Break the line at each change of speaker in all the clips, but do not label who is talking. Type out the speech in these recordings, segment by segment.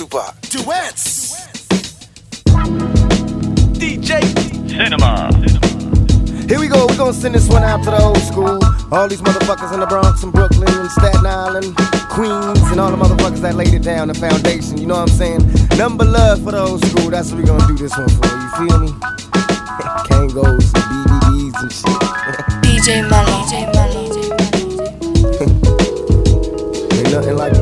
Tupac.
Duets.
DJ
Cinema.
Here we go, we're gonna send this one out to the old school. All these motherfuckers in the Bronx and Brooklyn and Staten Island, Queens, and all the motherfuckers that laid it down, the foundation, you know what I'm saying? Number love for the old school, that's what we're gonna do this one for, you feel me? Kangols and BBDs and shit.
DJ Mello. DJ Mello.
Ain't nothing like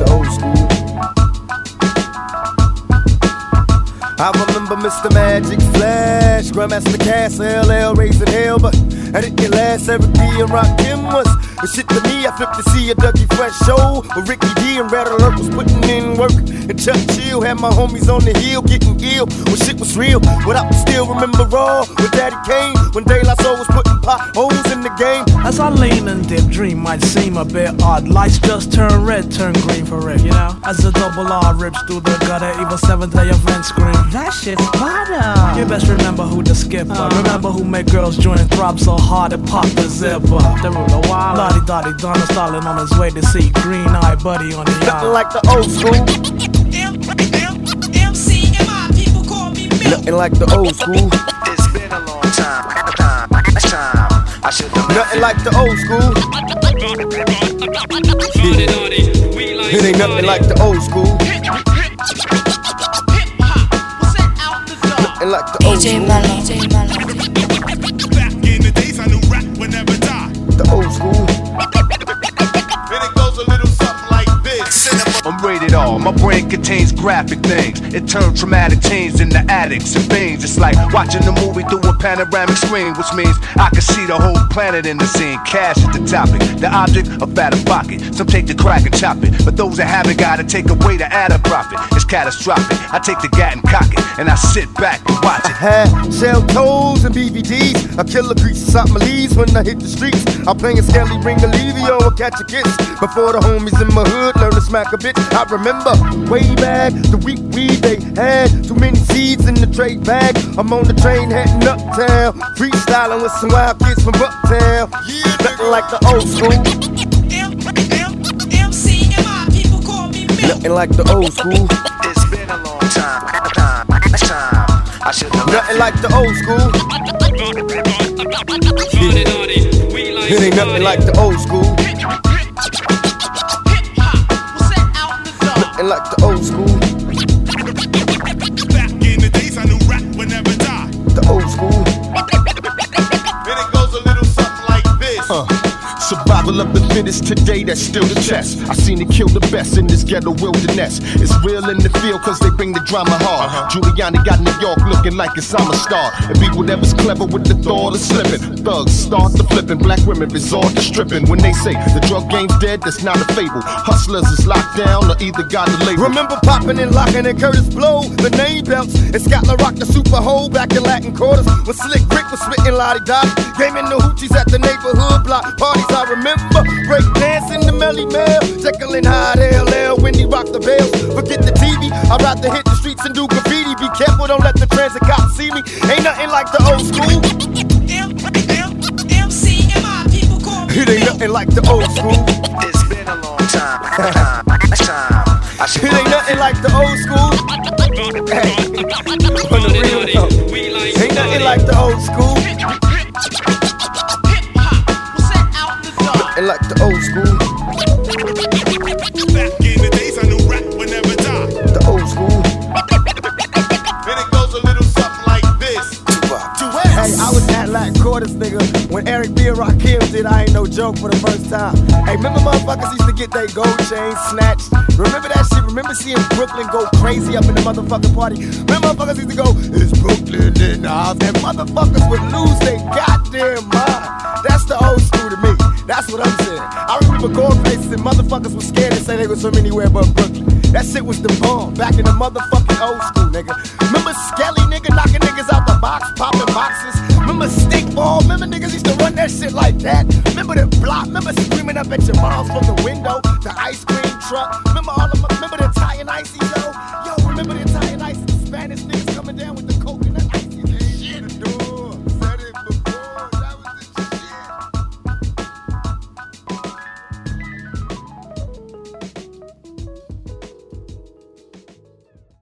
remember Mr. Magic Flash, Grandmaster Caz, LL raising hell, but I didn't last Eric B. and Rakim was the shit to me. I flipped to see a Dougie Fresh show with Ricky D and Red Alert was putting in work. And Chuck Chill had my homies on the hill getting ill when shit was real. But I still remember raw when Daddy came, when De La Soul was putting potholes in the game.
As I lean and dip, dream might seem a bit odd. Lights just turn red, turn green for it, you know? As the double R rips through the gutter, even seventh day event scream.
That shit's butter.
You best remember who the skipper. Uh-huh. Remember who made girls join and throb so hard it popped the zipper.
The ruler wild.
La Di Da Di Donna Stalin on his way to see Green Eye Buddy on the
Nothing
yard.
like the old school. Nothing like the old school.
It's been a long time. Time. Time. I should have
Nothing like the old school. It ain't nothing like the old school. Nothing like the old
DJ
school. Old school.
And it goes a little something like this.
I'm rated R. My brain contains graphic things. It turns traumatic teens into addicts and fiends. It's like watching a movie through a panoramic screen, which means I can see the whole planet in the scene. Cash is the topic, the object of out of pocket. Some take the crack and chop it, but those that haven't got to take away to add a profit. It's catastrophic. I take the gat and cock it, and I sit back and watch it.
Had shell toes and BVDs. A killer creases out my leaves when I hit the streets. I'm playing Skelly Ring Olivio and catch a kiss. Before the homies in my hood learn to smack a bitch. I remember way back the week weed they had. Too many seeds in the trade bag. I'm on the train heading uptown. Freestyling with some wild kids from Uptown. Yeah, nothing like the old school. Nothing like the old school.
It's been a long. I should have
Nothing like the old school. It ain't nothing like the old school. Nothing like the old school.
Survival of the fittest today, that's still the test. I seen it kill the best in this ghetto wilderness. It's real in the field cause they bring the drama hard. Uh-huh. Giuliani got New York looking like it's I'm a star. And be whatever's clever with the thought of slipping. Thugs start to flipping, black women resort to stripping. When they say the drug game's dead, that's not a fable. Hustlers is locked down or either got the label.
Remember popping and locking and Kurtis Blow, the name belts, and Scott La Rock the Super Hole back in Latin quarters. When Slick Rick was spitting La Di Da Di, gaming the hoochies at the neighborhood block parties. I remember break dancing the Melle Mel, Jekyll and Hyde LL when he rocked the bells. Forget the TV, I'd rather hit the streets and do graffiti. Be careful, don't let the transit cops see me. Ain't nothing like the old school. It ain't nothing like the old school.
It's been a long time. Time. Time. I should
It ain't nothing like the old school. Like the old school.
Back in the days, I knew rap would never die.
The old school.
And it goes a little something like this.
Hey, I was at Latin Quarters, nigga, when Eric B. and Rakim did I Ain't No Joke for the first time. Hey, remember motherfuckers used to get their gold chains snatched? Remember that shit? Remember seeing Brooklyn go crazy up in the motherfucking party? Remember motherfuckers used to go, it's Brooklyn in the house, and motherfuckers would lose their goddamn mind. That's the old school to. That's what I'm saying. I remember going places and motherfuckers was scared to say they was from anywhere but Brooklyn. That shit was the bomb back in the motherfucking old school, nigga. Remember Skelly, nigga, knocking niggas out the box, popping boxes. Remember stickball? Remember niggas used to run that shit like that? Remember the block? Remember screaming up at your moms from the window? The ice cream truck?